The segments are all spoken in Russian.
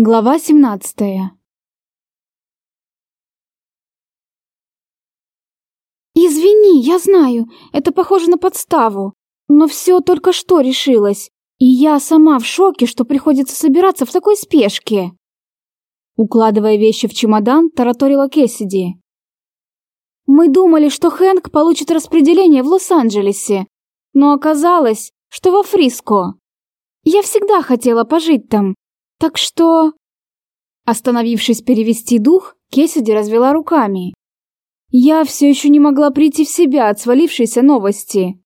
Глава 17 «Извини, я знаю, это похоже на подставу, но все только что решилось, и я сама в шоке, что приходится собираться в такой спешке». Укладывая вещи в чемодан, тараторила Кессиди. «Мы думали, что Хэнк получит распределение в Лос-Анджелесе, но оказалось, что во Фриско. Я всегда хотела пожить там, так что...» Остановившись перевести дух, Кессиди развела руками. Я все еще не могла прийти в себя от свалившейся новости.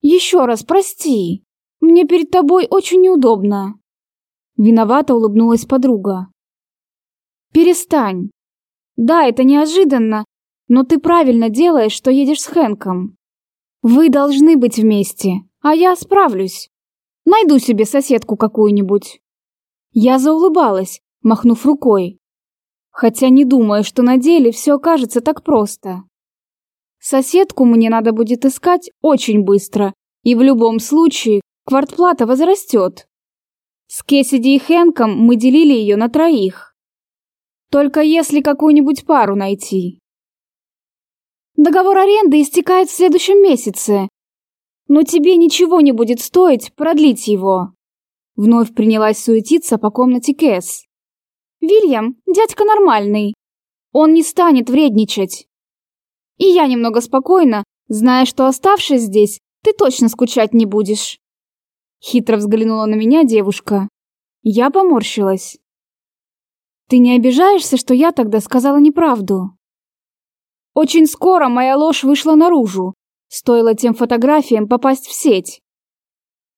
Еще раз прости. Мне перед тобой очень неудобно. Виновато улыбнулась подруга. Перестань. Да, это неожиданно, но ты правильно делаешь, что едешь с Хэнком. Вы должны быть вместе, а я справлюсь. Найду себе соседку какую-нибудь. Я заулыбалась, махнув рукой хотя не думаю, что на деле все окажется так просто. Соседку мне надо будет искать очень быстро, и в любом случае квартплата возрастет. С Кессиди и Хэнком мы делили ее на троих. Только если какую-нибудь пару найти. Договор аренды истекает в следующем месяце, но тебе ничего не будет стоить продлить его. Вновь принялась суетиться по комнате Кэс. Вильям – дядька нормальный. Он не станет вредничать. И я немного спокойна, зная, что оставшись здесь, ты точно скучать не будешь. Хитро взглянула на меня девушка. Я поморщилась. Ты не обижаешься, что я тогда сказала неправду? Очень скоро моя ложь вышла наружу. Стоило тем фотографиям попасть в сеть.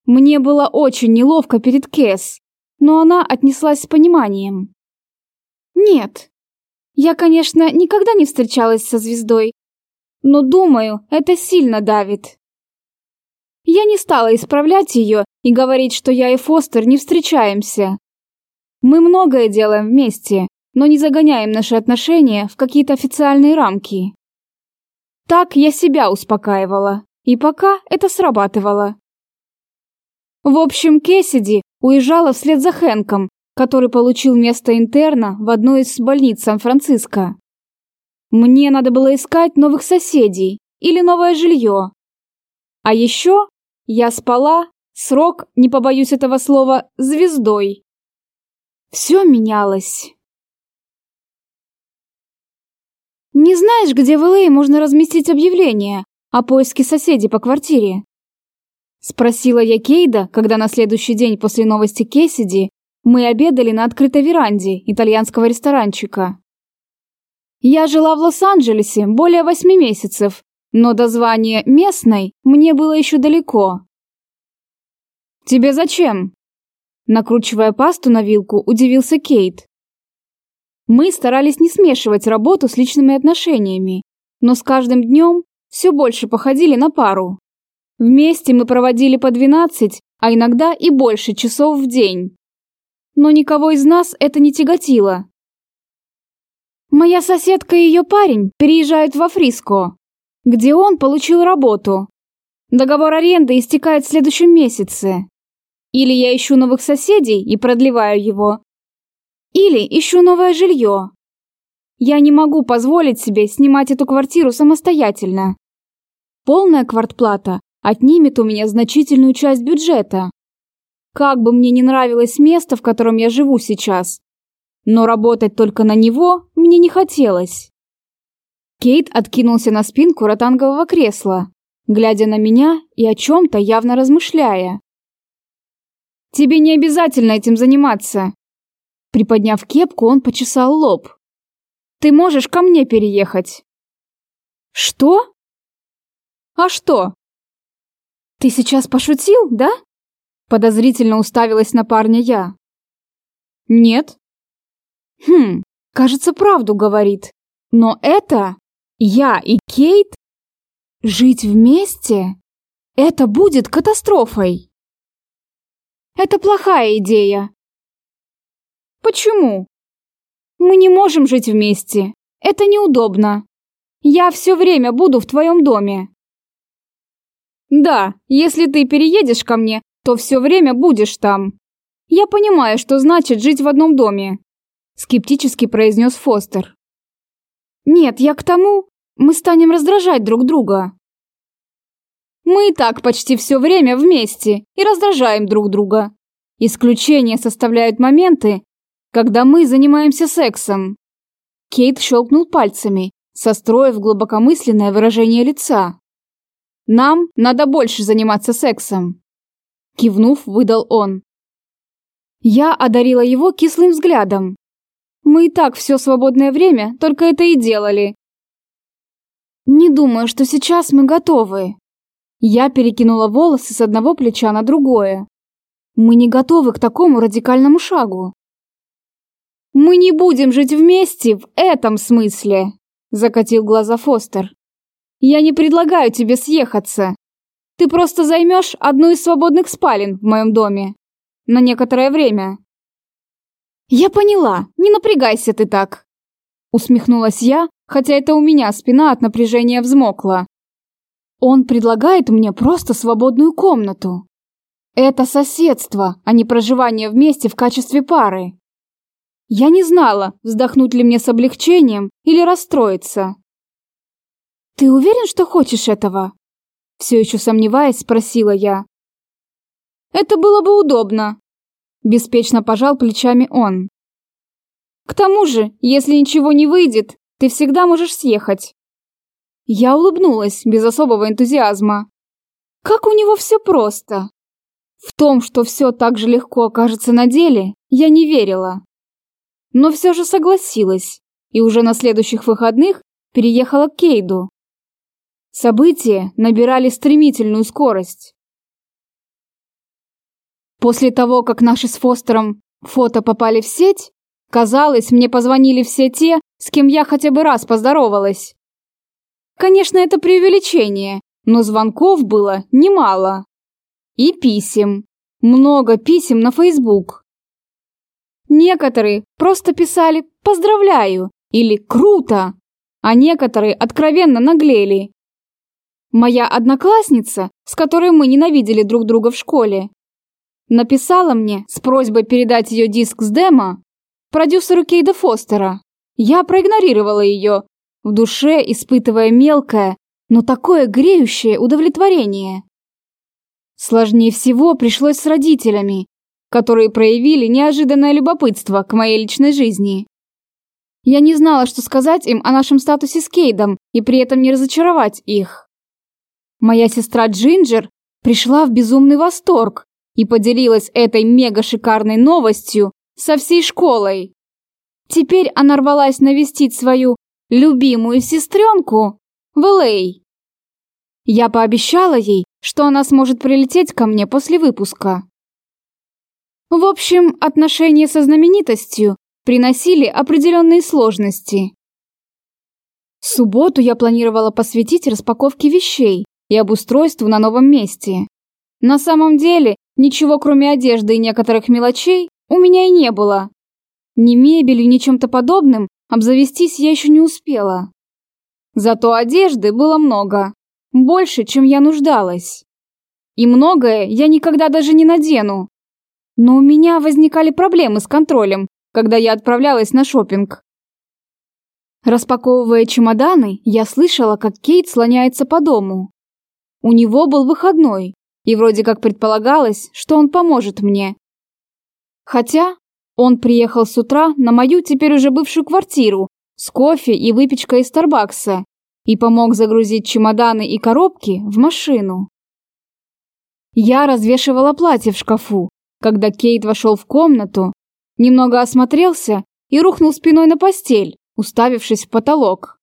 Мне было очень неловко перед Кэс, но она отнеслась с пониманием. Нет. Я, конечно, никогда не встречалась со звездой, но думаю, это сильно давит. Я не стала исправлять ее и говорить, что я и Фостер не встречаемся. Мы многое делаем вместе, но не загоняем наши отношения в какие-то официальные рамки. Так я себя успокаивала, и пока это срабатывало. В общем, Кессиди уезжала вслед за Хэнком, который получил место интерна в одной из больниц Сан-Франциско. Мне надо было искать новых соседей или новое жилье. А еще я спала, срок, не побоюсь этого слова, звездой. Все менялось. Не знаешь, где в ЛА можно разместить объявление о поиске соседей по квартире? Спросила я Кейда, когда на следующий день после новости Кессиди мы обедали на открытой веранде итальянского ресторанчика. Я жила в Лос-Анджелесе более восьми месяцев, но до звания местной мне было еще далеко. «Тебе зачем?» Накручивая пасту на вилку, удивился Кейт. Мы старались не смешивать работу с личными отношениями, но с каждым днем все больше походили на пару. Вместе мы проводили по 12, а иногда и больше часов в день но никого из нас это не тяготило. Моя соседка и ее парень переезжают во Фриско, где он получил работу. Договор аренды истекает в следующем месяце. Или я ищу новых соседей и продлеваю его, или ищу новое жилье. Я не могу позволить себе снимать эту квартиру самостоятельно. Полная квартплата отнимет у меня значительную часть бюджета. Как бы мне не нравилось место, в котором я живу сейчас, но работать только на него мне не хотелось. Кейт откинулся на спинку ротангового кресла, глядя на меня и о чем-то явно размышляя. «Тебе не обязательно этим заниматься!» Приподняв кепку, он почесал лоб. «Ты можешь ко мне переехать!» «Что?» «А что?» «Ты сейчас пошутил, да?» Подозрительно уставилась на парня я. Нет. Хм, кажется, правду говорит. Но это я и Кейт жить вместе? Это будет катастрофой. Это плохая идея. Почему? Мы не можем жить вместе. Это неудобно. Я все время буду в твоем доме. Да, если ты переедешь ко мне, то все время будешь там. Я понимаю, что значит жить в одном доме», – скептически произнес Фостер. «Нет, я к тому, мы станем раздражать друг друга». «Мы и так почти все время вместе и раздражаем друг друга. Исключение составляют моменты, когда мы занимаемся сексом». Кейт щелкнул пальцами, состроив глубокомысленное выражение лица. «Нам надо больше заниматься сексом», – кивнув, выдал он. Я одарила его кислым взглядом. Мы и так все свободное время только это и делали. Не думаю, что сейчас мы готовы. Я перекинула волосы с одного плеча на другое. Мы не готовы к такому радикальному шагу. Мы не будем жить вместе в этом смысле, закатил глаза Фостер. Я не предлагаю тебе съехаться. Ты просто займешь одну из свободных спален в моем доме на некоторое время. Я поняла, не напрягайся ты так. Усмехнулась я, хотя это у меня спина от напряжения взмокла. Он предлагает мне просто свободную комнату. Это соседство, а не проживание вместе в качестве пары. Я не знала, вздохнуть ли мне с облегчением или расстроиться. «Ты уверен, что хочешь этого?» Все еще сомневаясь, спросила я. Это было бы удобно. Беспечно пожал плечами он. К тому же, если ничего не выйдет, ты всегда можешь съехать. Я улыбнулась без особого энтузиазма. Как у него все просто. В том, что все так же легко окажется на деле, я не верила. Но все же согласилась и уже на следующих выходных переехала к Кейду. События набирали стремительную скорость. После того, как наши с Фостером фото попали в сеть, казалось, мне позвонили все те, с кем я хотя бы раз поздоровалась. Конечно, это преувеличение, но звонков было немало. И писем. Много писем на Facebook. Некоторые просто писали «поздравляю» или «круто», а некоторые откровенно наглели. Моя одноклассница, с которой мы ненавидели друг друга в школе, Написала мне с просьбой передать ее диск с демо продюсеру Кейда Фостера. Я проигнорировала ее, в душе испытывая мелкое, но такое греющее удовлетворение. Сложнее всего пришлось с родителями, которые проявили неожиданное любопытство к моей личной жизни. Я не знала, что сказать им о нашем статусе с Кейдом и при этом не разочаровать их. Моя сестра Джинджер пришла в безумный восторг и поделилась этой мега-шикарной новостью со всей школой. Теперь она рвалась навестить свою любимую сестренку в Л.А. Я пообещала ей, что она сможет прилететь ко мне после выпуска. В общем, отношения со знаменитостью приносили определенные сложности. Субботу я планировала посвятить распаковке вещей и обустройству на новом месте. На самом деле, Ничего, кроме одежды и некоторых мелочей, у меня и не было. Ни мебелью, ни чем-то подобным обзавестись я еще не успела. Зато одежды было много. Больше, чем я нуждалась. И многое я никогда даже не надену. Но у меня возникали проблемы с контролем, когда я отправлялась на шопинг. Распаковывая чемоданы, я слышала, как Кейт слоняется по дому. У него был выходной, и вроде как предполагалось, что он поможет мне. Хотя он приехал с утра на мою теперь уже бывшую квартиру с кофе и выпечкой из Старбакса и помог загрузить чемоданы и коробки в машину. Я развешивала платье в шкафу, когда Кейт вошел в комнату, немного осмотрелся и рухнул спиной на постель, уставившись в потолок.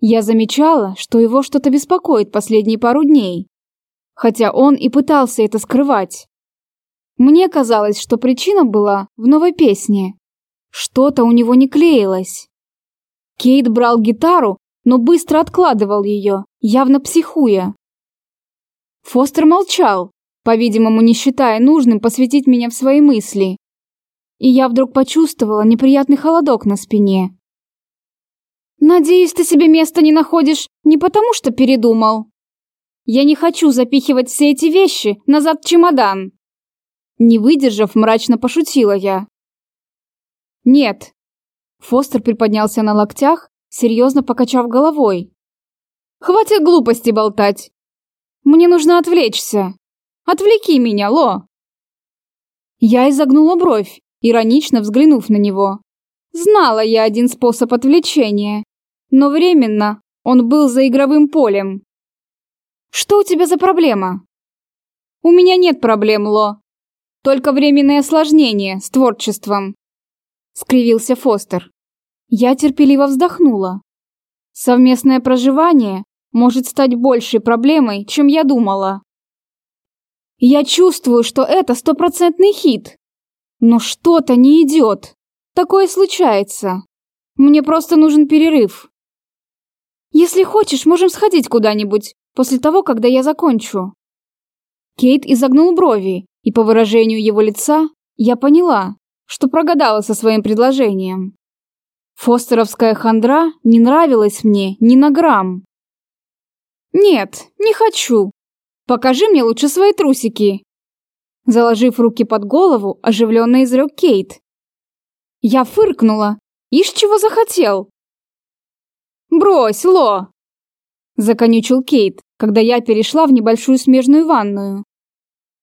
Я замечала, что его что-то беспокоит последние пару дней хотя он и пытался это скрывать. Мне казалось, что причина была в новой песне. Что-то у него не клеилось. Кейт брал гитару, но быстро откладывал ее, явно психуя. Фостер молчал, по-видимому, не считая нужным посвятить меня в свои мысли. И я вдруг почувствовала неприятный холодок на спине. «Надеюсь, ты себе места не находишь не потому, что передумал?» Я не хочу запихивать все эти вещи назад в чемодан. Не выдержав, мрачно пошутила я. «Нет». Фостер приподнялся на локтях, серьезно покачав головой. «Хватит глупости болтать. Мне нужно отвлечься. Отвлеки меня, Ло!» Я изогнула бровь, иронично взглянув на него. Знала я один способ отвлечения, но временно он был за игровым полем. «Что у тебя за проблема?» «У меня нет проблем, Ло. Только временное осложнение с творчеством», — скривился Фостер. Я терпеливо вздохнула. Совместное проживание может стать большей проблемой, чем я думала. Я чувствую, что это стопроцентный хит. Но что-то не идет. Такое случается. Мне просто нужен перерыв. Если хочешь, можем сходить куда-нибудь после того, когда я закончу. Кейт изогнул брови, и по выражению его лица я поняла, что прогадала со своим предложением. Фостеровская хандра не нравилась мне ни на грамм. «Нет, не хочу. Покажи мне лучше свои трусики». Заложив руки под голову, оживленно изрек Кейт. Я фыркнула. Ишь, чего захотел? «Брось, Ло!» Законючил Кейт, когда я перешла в небольшую смежную ванную.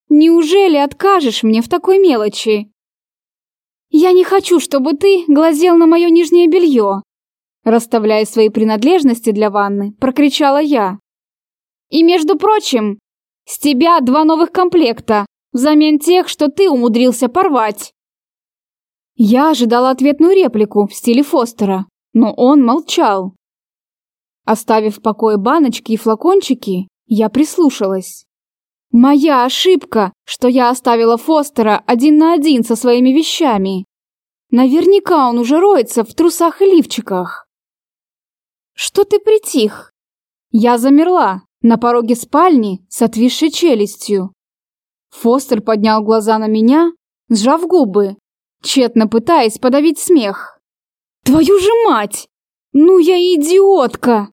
«Неужели откажешь мне в такой мелочи?» «Я не хочу, чтобы ты глазел на мое нижнее белье!» Расставляя свои принадлежности для ванны, прокричала я. И, между прочим, с тебя два новых комплекта, взамен тех, что ты умудрился порвать. Я ожидала ответную реплику в стиле Фостера, но он молчал. Оставив в покое баночки и флакончики, я прислушалась. Моя ошибка, что я оставила Фостера один на один со своими вещами. Наверняка он уже роется в трусах и лифчиках. Что ты притих? Я замерла, на пороге спальни с отвисшей челюстью. Фостер поднял глаза на меня, сжав губы, тщетно пытаясь подавить смех. «Твою же мать! Ну я идиотка!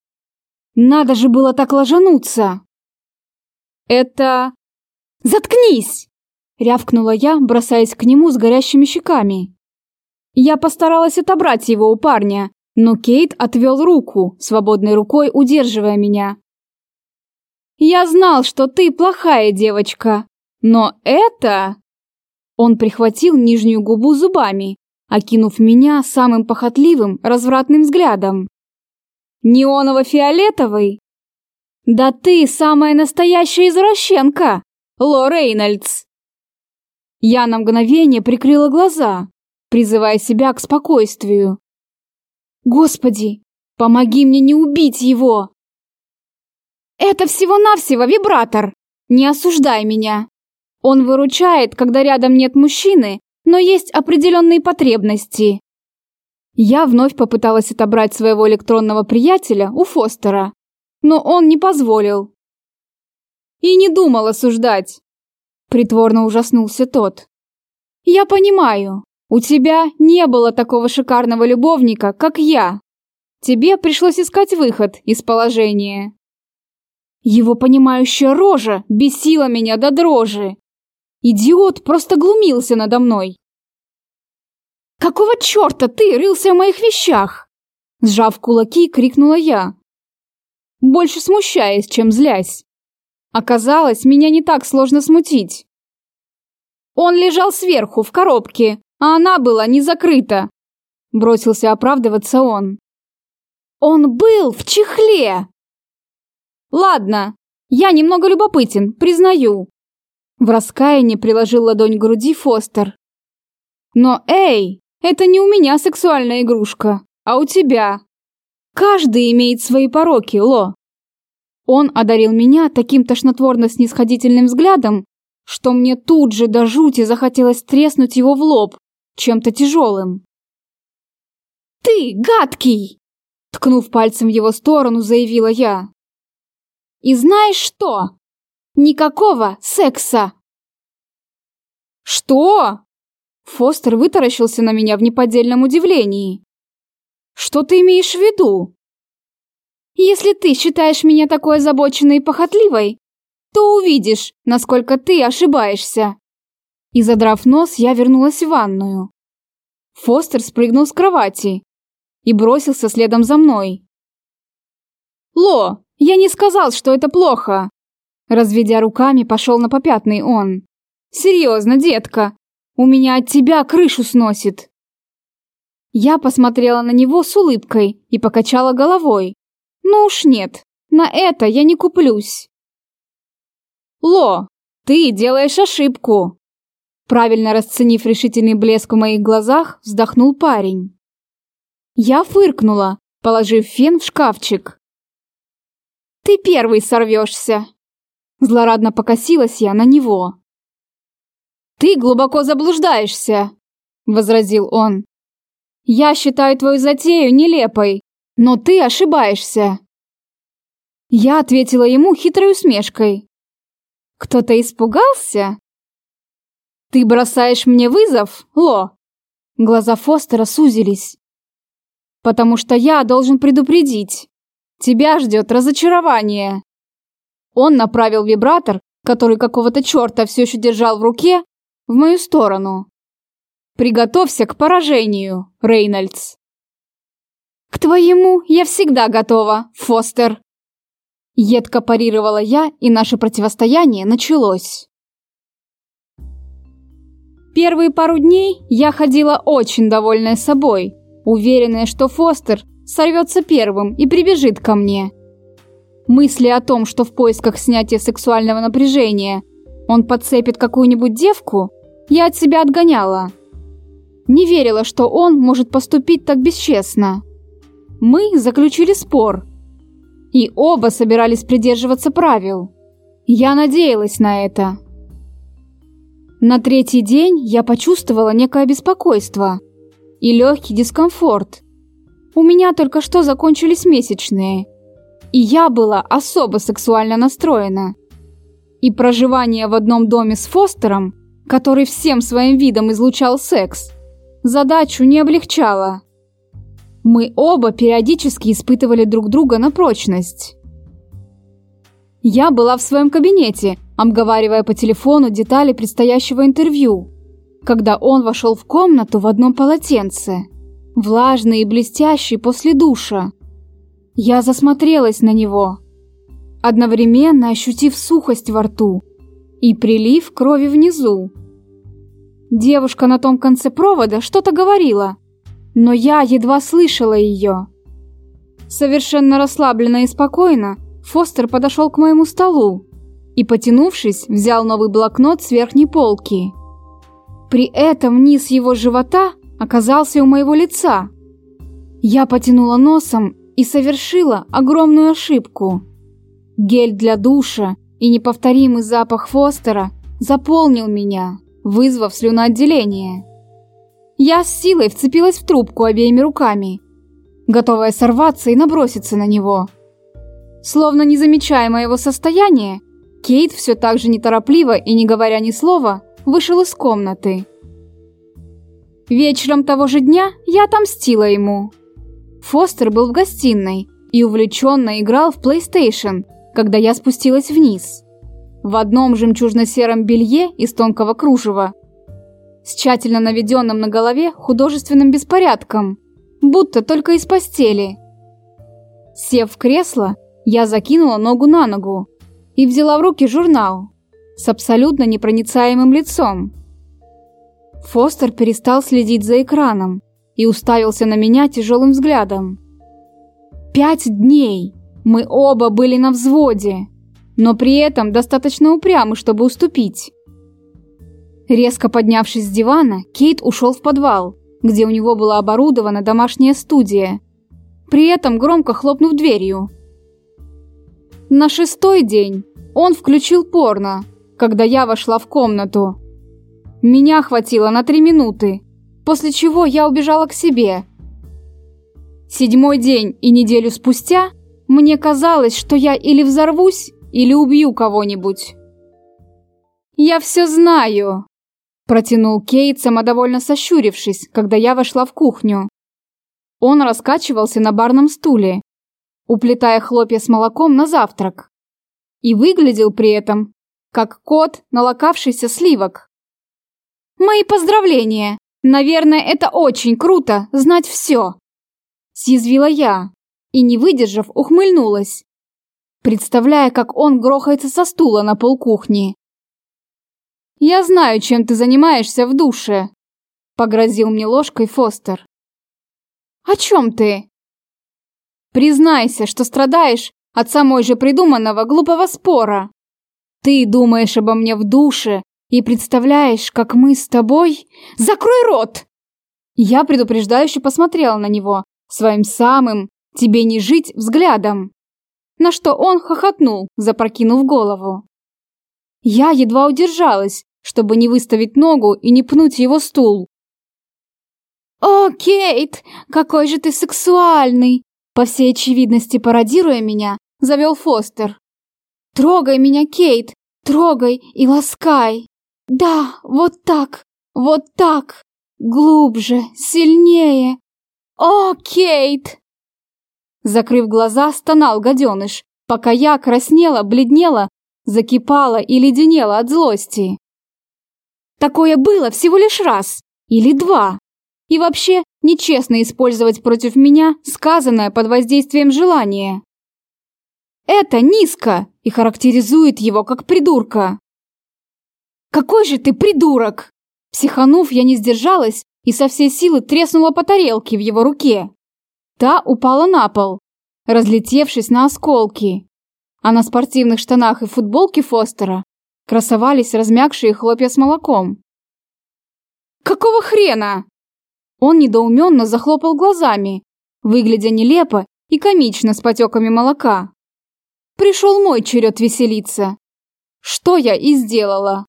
Надо же было так ложануться!» «Это...» «Заткнись!» — рявкнула я, бросаясь к нему с горящими щеками. Я постаралась отобрать его у парня, но Кейт отвел руку, свободной рукой удерживая меня. Я знал, что ты плохая девочка, но это...» Он прихватил нижнюю губу зубами, окинув меня самым похотливым, развратным взглядом. «Неоново-фиолетовый? Да ты самая настоящая извращенка, Ло Рейнольдс!» Я на мгновение прикрыла глаза, призывая себя к спокойствию. «Господи, помоги мне не убить его!» Это всего-навсего вибратор. Не осуждай меня. Он выручает, когда рядом нет мужчины, но есть определенные потребности. Я вновь попыталась отобрать своего электронного приятеля у Фостера, но он не позволил. И не думал осуждать. Притворно ужаснулся тот. Я понимаю, у тебя не было такого шикарного любовника, как я. Тебе пришлось искать выход из положения. Его понимающая рожа бесила меня до дрожи. Идиот просто глумился надо мной. «Какого черта ты рылся в моих вещах?» Сжав кулаки, крикнула я. Больше смущаясь, чем злясь. Оказалось, меня не так сложно смутить. Он лежал сверху, в коробке, а она была не закрыта. Бросился оправдываться он. Он был в чехле! Ладно, я немного любопытен, признаю. В раскаянии приложил ладонь к груди Фостер. Но эй, это не у меня сексуальная игрушка, а у тебя. Каждый имеет свои пороки, Ло. Он одарил меня таким тошнотворно-снисходительным взглядом, что мне тут же до жути захотелось треснуть его в лоб чем-то тяжелым. «Ты гадкий!» Ткнув пальцем в его сторону, заявила я. И знаешь что? Никакого секса. Что? Фостер вытаращился на меня в неподдельном удивлении. Что ты имеешь в виду? Если ты считаешь меня такой озабоченной и похотливой, то увидишь, насколько ты ошибаешься. И задрав нос, я вернулась в ванную. Фостер спрыгнул с кровати и бросился следом за мной. «Ло, я не сказал, что это плохо!» Разведя руками, пошел на попятный он. «Серьезно, детка, у меня от тебя крышу сносит!» Я посмотрела на него с улыбкой и покачала головой. «Ну уж нет, на это я не куплюсь!» «Ло, ты делаешь ошибку!» Правильно расценив решительный блеск в моих глазах, вздохнул парень. Я фыркнула, положив фен в шкафчик. «Ты первый сорвешься!» Злорадно покосилась я на него. «Ты глубоко заблуждаешься!» — возразил он. «Я считаю твою затею нелепой, но ты ошибаешься!» Я ответила ему хитрой усмешкой. «Кто-то испугался?» «Ты бросаешь мне вызов, Ло?» Глаза Фостера сузились. «Потому что я должен предупредить. Тебя ждет разочарование». Он направил вибратор, который какого-то черта все еще держал в руке, в мою сторону. «Приготовься к поражению, Рейнольдс». «К твоему я всегда готова, Фостер». Едко парировала я, и наше противостояние началось. Первые пару дней я ходила очень довольная собой, уверенная, что Фостер сорвется первым и прибежит ко мне. Мысли о том, что в поисках снятия сексуального напряжения он подцепит какую-нибудь девку, я от себя отгоняла. Не верила, что он может поступить так бесчестно. Мы заключили спор, и оба собирались придерживаться правил. Я надеялась на это. На третий день я почувствовала некое беспокойство и легкий дискомфорт. У меня только что закончились месячные, и я была особо сексуально настроена. И проживание в одном доме с Фостером, который всем своим видом излучал секс, задачу не облегчало. Мы оба периодически испытывали друг друга на прочность. Я была в своем кабинете, обговаривая по телефону детали предстоящего интервью, когда он вошел в комнату в одном полотенце, влажный и блестящий после душа. Я засмотрелась на него, одновременно ощутив сухость во рту и прилив крови внизу. Девушка на том конце провода что-то говорила, но я едва слышала ее. Совершенно расслабленно и спокойно Фостер подошел к моему столу и, потянувшись, взял новый блокнот с верхней полки. При этом низ его живота оказался у моего лица. Я потянула носом и совершила огромную ошибку. Гель для душа и неповторимый запах Фостера заполнил меня, вызвав слюноотделение. Я с силой вцепилась в трубку обеими руками, готовая сорваться и наброситься на него – Словно не замечая моего состояния, Кейт все так же неторопливо и не говоря ни слова, вышел из комнаты. Вечером того же дня я отомстила ему. Фостер был в гостиной и увлеченно играл в PlayStation, когда я спустилась вниз. В одном жемчужно-сером белье из тонкого кружева, с тщательно наведенным на голове художественным беспорядком, будто только из постели. Сев в кресло, я закинула ногу на ногу и взяла в руки журнал с абсолютно непроницаемым лицом. Фостер перестал следить за экраном и уставился на меня тяжелым взглядом. Пять дней мы оба были на взводе, но при этом достаточно упрямы, чтобы уступить. Резко поднявшись с дивана, Кейт ушел в подвал, где у него была оборудована домашняя студия, при этом громко хлопнув дверью. На шестой день он включил порно, когда я вошла в комнату. Меня хватило на три минуты, после чего я убежала к себе. Седьмой день и неделю спустя мне казалось, что я или взорвусь, или убью кого-нибудь. «Я все знаю», – протянул Кейт, самодовольно сощурившись, когда я вошла в кухню. Он раскачивался на барном стуле, уплетая хлопья с молоком на завтрак. И выглядел при этом, как кот, налокавшийся сливок. Мои поздравления! Наверное, это очень круто, знать все!» Съязвила я и, не выдержав, ухмыльнулась, представляя, как он грохается со стула на пол кухни. «Я знаю, чем ты занимаешься в душе», — погрозил мне ложкой Фостер. «О чем ты?» «Признайся, что страдаешь от самой же придуманного глупого спора. Ты думаешь обо мне в душе и представляешь, как мы с тобой... Закрой рот!» Я предупреждающе посмотрела на него своим самым «тебе не жить» взглядом, на что он хохотнул, запрокинув голову. Я едва удержалась, чтобы не выставить ногу и не пнуть его стул. «О, Кейт, какой же ты сексуальный!» По всей очевидности пародируя меня, завел Фостер. «Трогай меня, Кейт, трогай и ласкай!» Да, вот так, вот так. Глубже, сильнее. О, Кейт! Закрыв глаза, стонал гаденыш, пока я краснела, бледнела, закипала и леденела от злости. Такое было всего лишь раз или два. И вообще, нечестно использовать против меня сказанное под воздействием желания. Это низко и характеризует его как придурка. «Какой же ты придурок!» Психанув, я не сдержалась и со всей силы треснула по тарелке в его руке. Та упала на пол, разлетевшись на осколки. А на спортивных штанах и футболке Фостера красовались размягшие хлопья с молоком. «Какого хрена?» Он недоуменно захлопал глазами, выглядя нелепо и комично с потеками молока. Пришел мой черед веселиться. Что я и сделала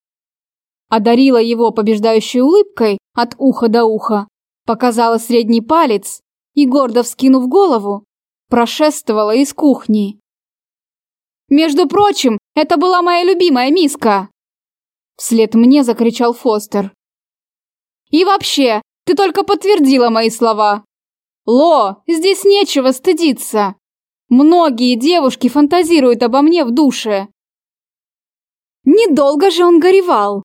одарила его побеждающей улыбкой от уха до уха, показала средний палец и, гордо вскинув голову, прошествовала из кухни. «Между прочим, это была моя любимая миска!» Вслед мне закричал Фостер. «И вообще, ты только подтвердила мои слова. Ло, здесь нечего стыдиться. Многие девушки фантазируют обо мне в душе». Недолго же он горевал.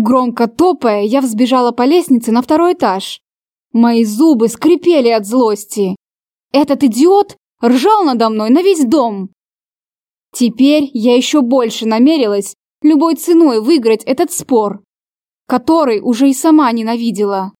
Громко топая, я взбежала по лестнице на второй этаж. Мои зубы скрипели от злости. Этот идиот ржал надо мной на весь дом. Теперь я еще больше намерилась любой ценой выиграть этот спор, который уже и сама ненавидела.